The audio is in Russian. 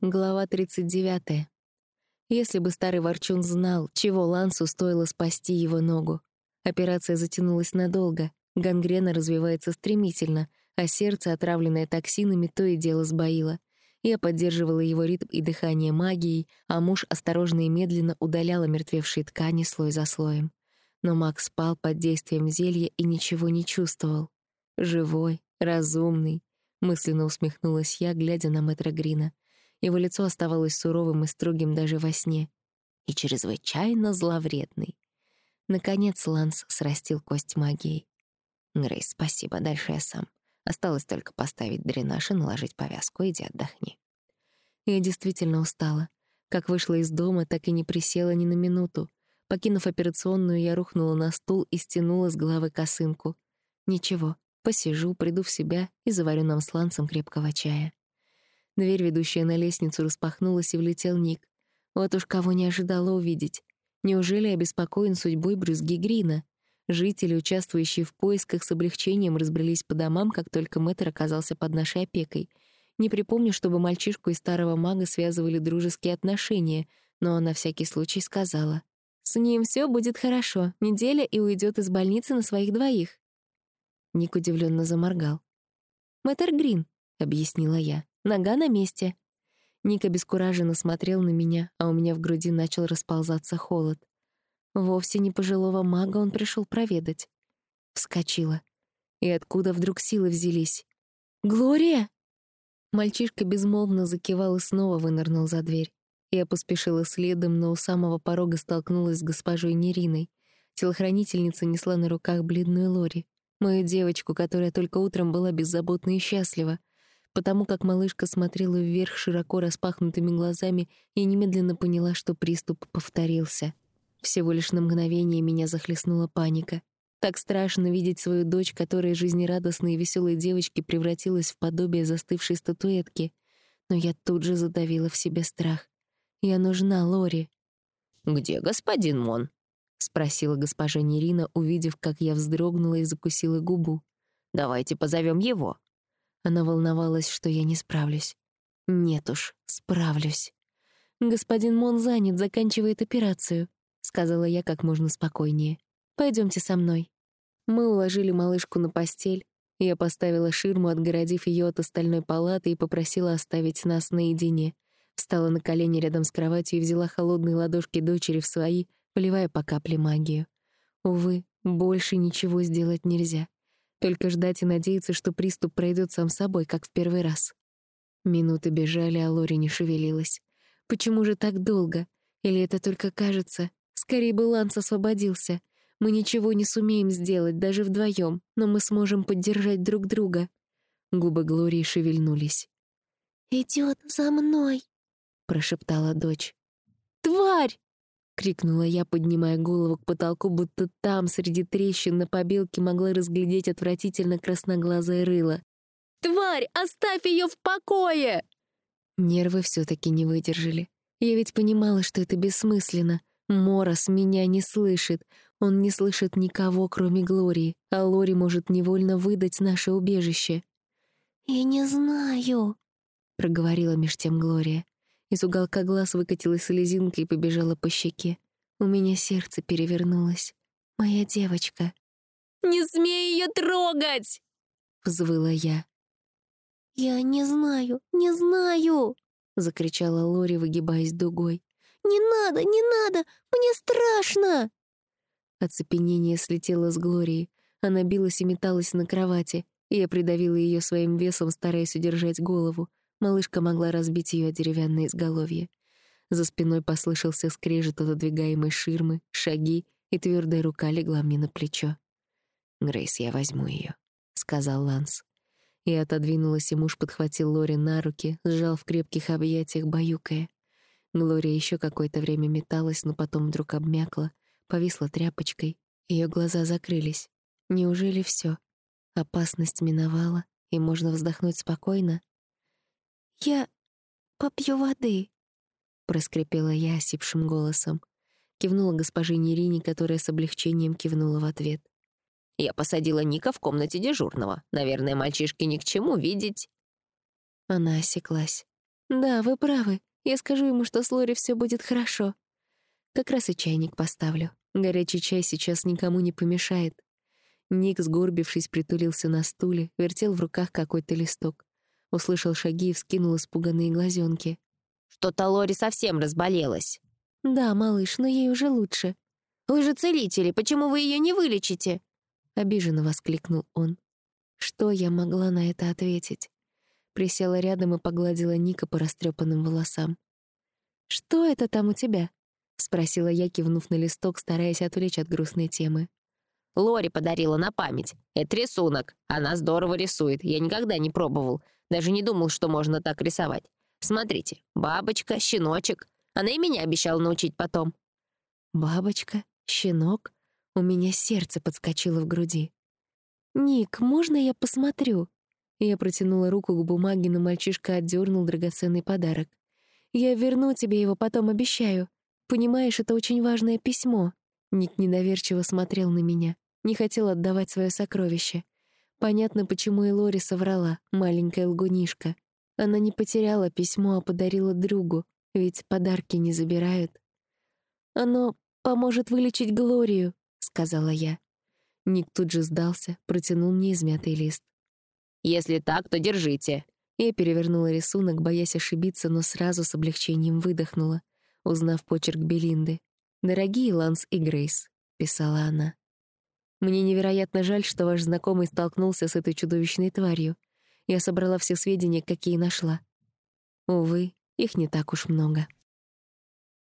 Глава 39. Если бы старый ворчун знал, чего Лансу стоило спасти его ногу. Операция затянулась надолго, гангрена развивается стремительно, а сердце, отравленное токсинами, то и дело сбоило. Я поддерживала его ритм и дыхание магией, а муж осторожно и медленно удалял омертвевшие ткани слой за слоем. Но Макс спал под действием зелья и ничего не чувствовал. Живой, разумный. Мысленно усмехнулась я, глядя на мэтра Грина — его лицо оставалось суровым и строгим даже во сне. И чрезвычайно зловредный. Наконец Ланс срастил кость магией. «Грейс, спасибо, дальше я сам. Осталось только поставить дренаж и наложить повязку. Иди отдохни». Я действительно устала. Как вышла из дома, так и не присела ни на минуту. Покинув операционную, я рухнула на стул и стянула с головы косынку. Ничего, посижу, приду в себя и заварю нам с Лансом крепкого чая. Дверь, ведущая на лестницу, распахнулась, и влетел Ник. Вот уж кого не ожидала увидеть. Неужели обеспокоен судьбой брюзги Грина? Жители, участвующие в поисках, с облегчением разбрелись по домам, как только Мэтр оказался под нашей опекой. Не припомню, чтобы мальчишку и старого мага связывали дружеские отношения, но на всякий случай сказала. «С ним все будет хорошо. Неделя и уйдет из больницы на своих двоих». Ник удивленно заморгал. «Мэтр Грин», — объяснила я. Нога на месте. Ник обескураженно смотрел на меня, а у меня в груди начал расползаться холод. Вовсе не пожилого мага он пришел проведать. Вскочила. И откуда вдруг силы взялись? «Глория!» Мальчишка безмолвно закивал и снова вынырнул за дверь. Я поспешила следом, но у самого порога столкнулась с госпожой Нериной. Телохранительница несла на руках бледную Лори, мою девочку, которая только утром была беззаботна и счастлива. Потому как малышка смотрела вверх широко распахнутыми глазами, я немедленно поняла, что приступ повторился. Всего лишь на мгновение меня захлестнула паника. Так страшно видеть свою дочь, которая жизнерадостной и веселой девочки превратилась в подобие застывшей статуэтки. Но я тут же задавила в себе страх. Я нужна Лори. «Где господин Мон?» — спросила госпожа Нерина, увидев, как я вздрогнула и закусила губу. «Давайте позовем его». Она волновалась, что я не справлюсь. Нет уж, справлюсь. «Господин Мон занят, заканчивает операцию», — сказала я как можно спокойнее. Пойдемте со мной». Мы уложили малышку на постель. Я поставила ширму, отгородив ее от остальной палаты, и попросила оставить нас наедине. Встала на колени рядом с кроватью и взяла холодные ладошки дочери в свои, поливая по капле магию. Увы, больше ничего сделать нельзя. Только ждать и надеяться, что приступ пройдет сам собой, как в первый раз. Минуты бежали, а Лори не шевелилась. Почему же так долго? Или это только кажется? Скорее бы Ланс освободился. Мы ничего не сумеем сделать, даже вдвоем, но мы сможем поддержать друг друга. Губы Глории шевельнулись. «Идёт за мной», — прошептала дочь. «Тварь!» — крикнула я, поднимая голову к потолку, будто там, среди трещин на побелке, могла разглядеть отвратительно красноглазое рыло. «Тварь, оставь ее в покое!» Нервы все таки не выдержали. Я ведь понимала, что это бессмысленно. Морос меня не слышит. Он не слышит никого, кроме Глории, а Лори может невольно выдать наше убежище. «Я не знаю», — проговорила меж тем Глория. Из уголка глаз выкатилась слезинка и побежала по щеке. У меня сердце перевернулось. Моя девочка. «Не смей ее трогать!» — взвыла я. «Я не знаю, не знаю!» — закричала Лори, выгибаясь дугой. «Не надо, не надо! Мне страшно!» Оцепенение слетело с Глории. Она билась и металась на кровати, и я придавила ее своим весом, стараясь удержать голову. Малышка могла разбить ее о деревянное изголовье. За спиной послышался скрежет отодвигаемой ширмы, шаги, и твердая рука легла мне на плечо. «Грейс, я возьму ее, сказал Ланс. Я отодвинулась, и муж подхватил Лори на руки, сжал в крепких объятиях, баюкая. Глория еще какое-то время металась, но потом вдруг обмякла, повисла тряпочкой. Ее глаза закрылись. Неужели все? Опасность миновала, и можно вздохнуть спокойно? «Я попью воды», — проскрипела я осипшим голосом. Кивнула госпоже Нерине, которая с облегчением кивнула в ответ. «Я посадила Ника в комнате дежурного. Наверное, мальчишке ни к чему видеть». Она осеклась. «Да, вы правы. Я скажу ему, что с Лори все будет хорошо. Как раз и чайник поставлю. Горячий чай сейчас никому не помешает». Ник, сгорбившись, притулился на стуле, вертел в руках какой-то листок. Услышал шаги и вскинул испуганные глазенки. «Что-то Лори совсем разболелась». «Да, малыш, но ей уже лучше». «Вы же целители, почему вы ее не вылечите?» Обиженно воскликнул он. Что я могла на это ответить? Присела рядом и погладила Ника по растрепанным волосам. «Что это там у тебя?» — спросила я, кивнув на листок, стараясь отвлечь от грустной темы. Лори подарила на память. Это рисунок. Она здорово рисует. Я никогда не пробовал. Даже не думал, что можно так рисовать. Смотрите, бабочка, щеночек. Она и меня обещала научить потом. Бабочка, щенок. У меня сердце подскочило в груди. «Ник, можно я посмотрю?» Я протянула руку к бумаге, но мальчишка отдернул драгоценный подарок. «Я верну тебе его, потом обещаю. Понимаешь, это очень важное письмо». Ник недоверчиво смотрел на меня, не хотел отдавать свое сокровище. Понятно, почему и Лори соврала, маленькая лгунишка. Она не потеряла письмо, а подарила другу, ведь подарки не забирают. «Оно поможет вылечить Глорию», — сказала я. Ник тут же сдался, протянул мне измятый лист. «Если так, то держите». Я перевернула рисунок, боясь ошибиться, но сразу с облегчением выдохнула, узнав почерк Белинды. «Дорогие Ланс и Грейс», — писала она. «Мне невероятно жаль, что ваш знакомый столкнулся с этой чудовищной тварью. Я собрала все сведения, какие нашла. Увы, их не так уж много».